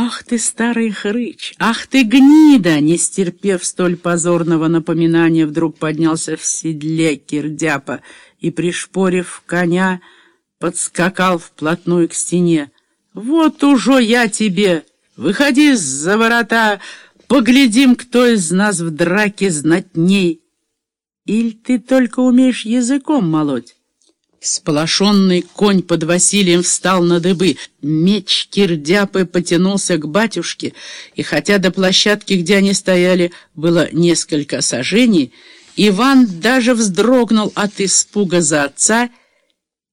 «Ах ты, старый хрыч! Ах ты, гнида!» Не стерпев столь позорного напоминания, вдруг поднялся в седле кирдяпа и, пришпорив коня, подскакал вплотную к стене. «Вот уже я тебе! Выходи за ворота, поглядим, кто из нас в драке знатней! Иль ты только умеешь языком молоть?» Сполошенный конь под Василием встал на дыбы. Меч кирдяпы потянулся к батюшке, и хотя до площадки, где они стояли, было несколько сажений, Иван даже вздрогнул от испуга за отца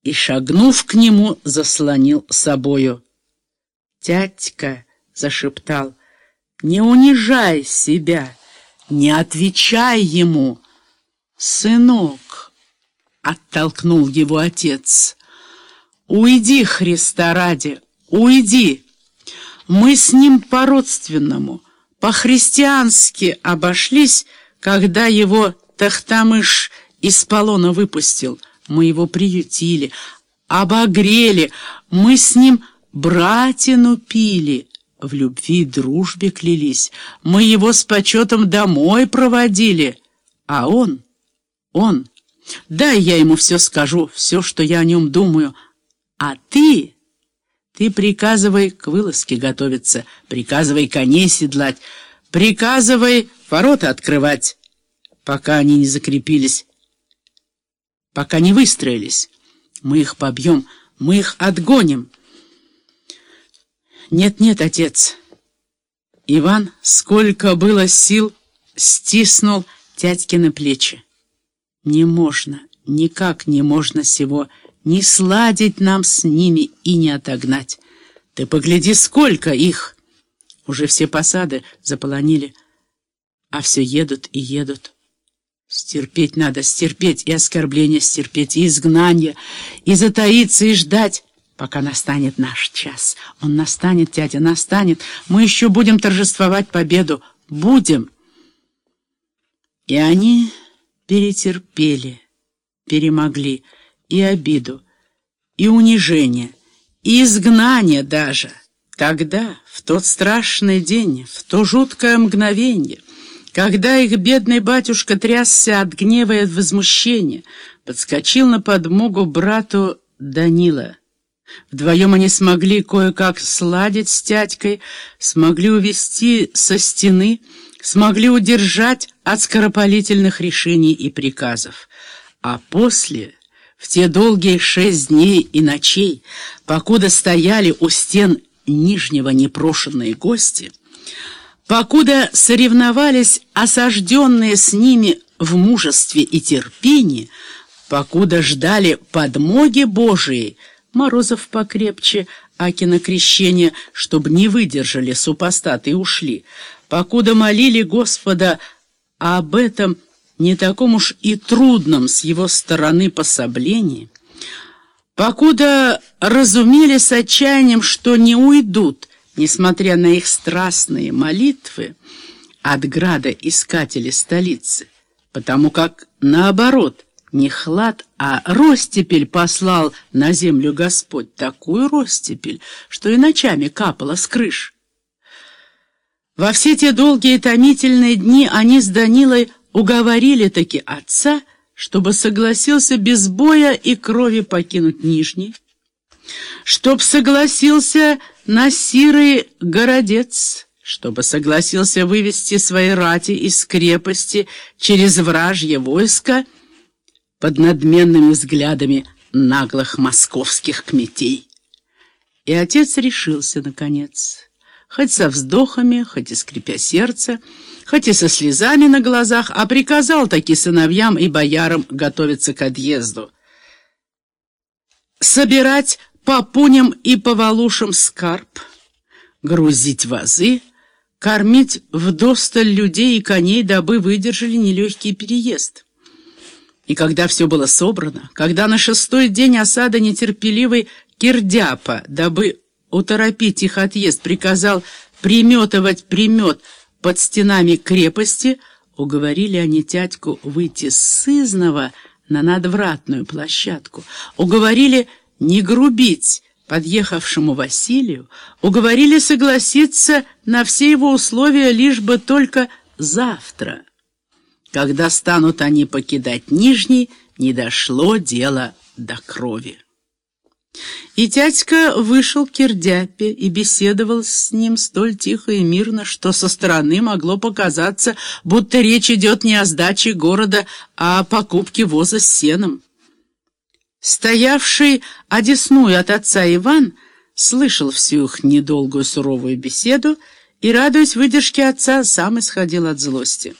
и, шагнув к нему, заслонил собою. «Тятька!» — зашептал. «Не унижай себя, не отвечай ему, сынок!» Оттолкнул его отец. «Уйди, Христа ради, уйди! Мы с ним по-родственному, по-христиански обошлись, когда его Тахтамыш из полона выпустил. Мы его приютили, обогрели, мы с ним братину пили». В любви и дружбе клялись. Мы его с почетом домой проводили. А он, он Дай я ему все скажу, все, что я о нем думаю. А ты... Ты приказывай к вылазке готовиться, приказывай коней седлать, приказывай ворота открывать, пока они не закрепились, пока не выстроились. Мы их побьем, мы их отгоним. Нет-нет, отец. Иван, сколько было сил, стиснул тятькины плечи. Не можно, никак не можно сего, не сладить нам с ними и не отогнать. Ты погляди, сколько их! Уже все посады заполонили, а все едут и едут. Стерпеть надо, стерпеть и оскорбление стерпеть, и изгнание, и затаиться, и ждать, пока настанет наш час. Он настанет, тятя, настанет. Мы еще будем торжествовать победу. Будем. И они перетерпели, перемогли и обиду, и унижение, и изгнание даже. Тогда, в тот страшный день, в то жуткое мгновение, когда их бедный батюшка трясся от гнева и от возмущения, подскочил на подмогу брату Данила. Вдвоем они смогли кое-как сладить с тятькой, смогли увести со стены, смогли удержать от скоропалительных решений и приказов. А после, в те долгие шесть дней и ночей, покуда стояли у стен Нижнего непрошенные гости, покуда соревновались осажденные с ними в мужестве и терпении, покуда ждали подмоги Божией, Морозов покрепче, Акина крещение, чтобы не выдержали супостаты и ушли, покуда молили Господа об этом не таком уж и трудном с его стороны пособлении, покуда разумели с отчаянием, что не уйдут, несмотря на их страстные молитвы, от града искатели столицы, потому как, наоборот, не хлад, а ростепель послал на землю Господь, такую ростепель, что и ночами капала с крыш. Во все те долгие томительные дни они с Данилой уговорили-таки отца, чтобы согласился без боя и крови покинуть Нижний, чтоб согласился на сирый городец, чтобы согласился вывести свои рати из крепости через вражье войско под надменными взглядами наглых московских кметей. И отец решился, наконец хоть со вздохами, хоть и скрипя сердце, хоть и со слезами на глазах, а приказал таки сыновьям и боярам готовиться к отъезду. Собирать по пуням и по валушам скарб, грузить вазы, кормить вдосталь людей и коней, дабы выдержали нелегкий переезд. И когда все было собрано, когда на шестой день осада нетерпеливый Кирдяпа, дабы уторопить их отъезд, приказал приметывать примет под стенами крепости, уговорили они тятьку выйти с сызного на надвратную площадку, уговорили не грубить, подъехавшему Василию, уговорили согласиться на все его условия лишь бы только завтра. Когда станут они покидать Нижний, не дошло дело до крови. И дядька вышел к Кирдяпе и беседовал с ним столь тихо и мирно, что со стороны могло показаться, будто речь идет не о сдаче города, а о покупке воза с сеном. Стоявший одесную от отца Иван слышал всю их недолгую суровую беседу и, радуясь выдержке отца, сам исходил от злости.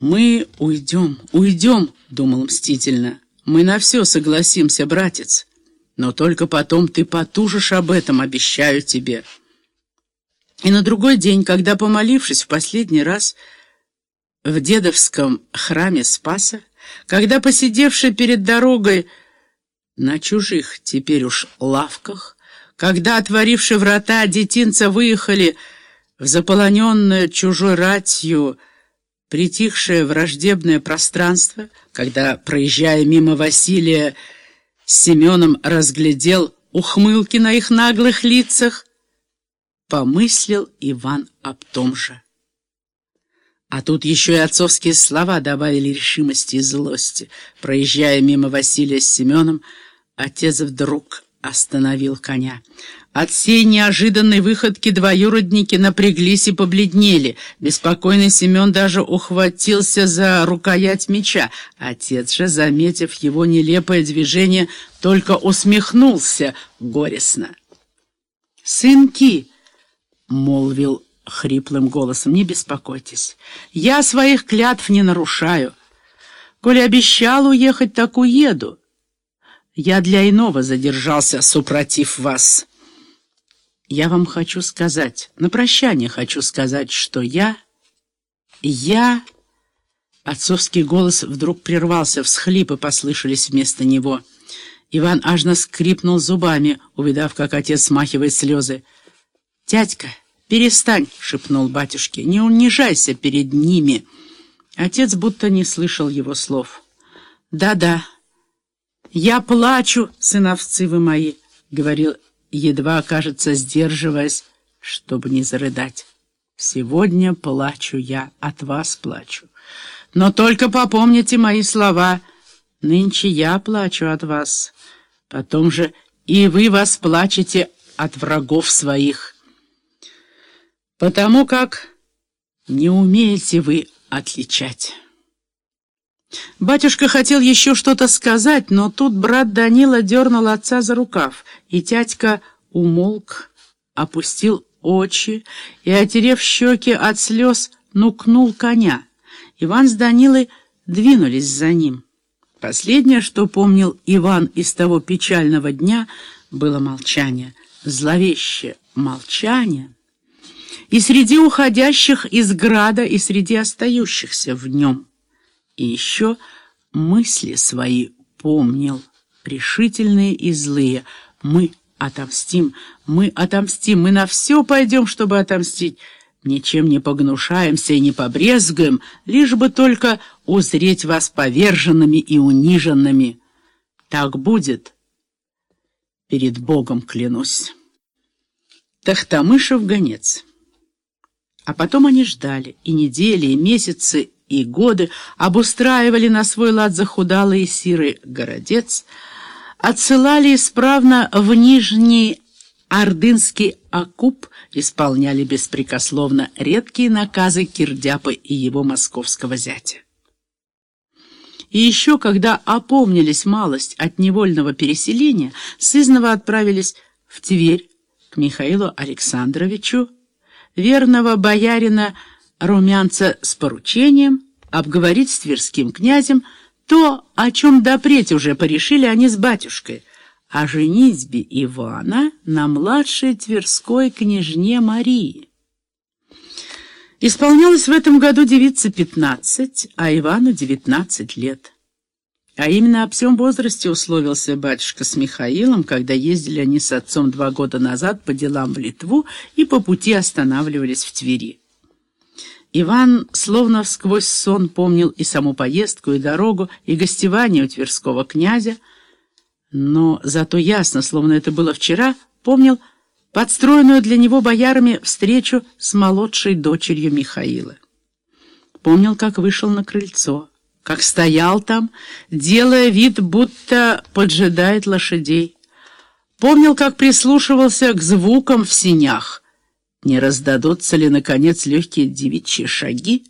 «Мы уйдем, уйдем», — думал мстительно. «Мы на все согласимся, братец». Но только потом ты потужишь об этом, обещаю тебе. И на другой день, когда, помолившись в последний раз в дедовском храме Спаса, когда, посидевший перед дорогой на чужих теперь уж лавках, когда, отворивши врата, детинца выехали в заполоненное чужой ратью притихшее враждебное пространство, когда, проезжая мимо Василия, Семеном разглядел ухмылки на их наглых лицах. Помыслил Иван об том же. А тут еще и отцовские слова добавили решимости и злости. Проезжая мимо Василия с Семеном, отец вдруг остановил коня. От всей неожиданной выходки двоюродники напряглись и побледнели. Беспокойный Семен даже ухватился за рукоять меча. Отец же, заметив его нелепое движение, только усмехнулся горестно. «Сынки!» — молвил хриплым голосом. «Не беспокойтесь. Я своих клятв не нарушаю. Коли обещал уехать, так уеду. Я для иного задержался, супротив вас». Я вам хочу сказать, на прощание хочу сказать, что я... Я... Отцовский голос вдруг прервался, всхлипы послышались вместо него. Иван аж скрипнул зубами, увидав, как отец смахивает слезы. «Дядька, перестань!» — шепнул батюшке. «Не унижайся перед ними!» Отец будто не слышал его слов. «Да-да, я плачу, сыновцы вы мои!» — говорил едва, кажется, сдерживаясь, чтобы не зарыдать. «Сегодня плачу я, от вас плачу. Но только попомните мои слова. Нынче я плачу от вас. Потом же и вы вас плачете от врагов своих. Потому как не умеете вы отличать». Батюшка хотел еще что-то сказать, но тут брат Данила дернул отца за рукав, и тятька умолк, опустил очи и, отерев щеки от слез, нукнул коня. Иван с Данилой двинулись за ним. Последнее, что помнил Иван из того печального дня, было молчание, зловещее молчание. И среди уходящих из града, и среди остающихся в нем — и еще мысли свои помнил, решительные и злые. Мы отомстим, мы отомстим, мы на все пойдем, чтобы отомстить. Ничем не погнушаемся и не побрезгуем, лишь бы только узреть вас поверженными и униженными. Так будет, перед Богом клянусь. Тахтамышев гонец. А потом они ждали, и недели, и месяцы, и годы обустраивали на свой лад захудалый сирый городец, отсылали исправно в Нижний Ордынский окуп, исполняли беспрекословно редкие наказы Кирдяпы и его московского зятя. И еще, когда опомнились малость от невольного переселения, сызново отправились в Тверь к Михаилу Александровичу, верного боярина румянца с поручением обговорить с тверским князем то, о чем допреть уже порешили они с батюшкой, о женитьбе Ивана на младшей тверской княжне Марии. Исполнялось в этом году девице пятнадцать, а Ивану девятнадцать лет. А именно об всем возрасте условился батюшка с Михаилом, когда ездили они с отцом два года назад по делам в Литву и по пути останавливались в Твери. Иван словно сквозь сон помнил и саму поездку, и дорогу, и гостевание у Тверского князя, но зато ясно, словно это было вчера, помнил подстроенную для него боярами встречу с молодшей дочерью Михаила. Помнил, как вышел на крыльцо, как стоял там, делая вид, будто поджидает лошадей. Помнил, как прислушивался к звукам в синях. Не раздадутся ли, наконец, легкие девичьи шаги?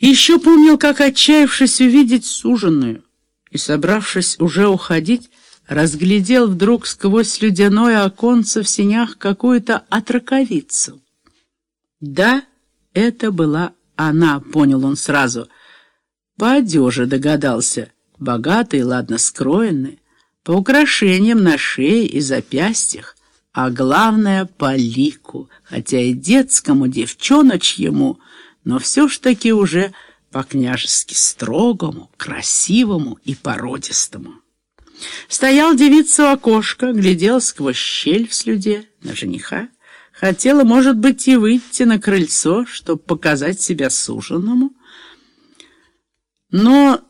еще помнил, как, отчаявшись увидеть суженую и, собравшись уже уходить, разглядел вдруг сквозь ледяное оконце в синях какую-то отраковицу. Да, это была она, понял он сразу. По одежи догадался, богатый, ладно скроенный, по украшениям на шее и запястьях, а главное — по лику, хотя и детскому, девчоночьему, но все ж таки уже по-княжески строгому, красивому и породистому. Стоял девица у окошка, глядел сквозь щель в слюде на жениха. Хотела, может быть, и выйти на крыльцо, чтобы показать себя суженому. Но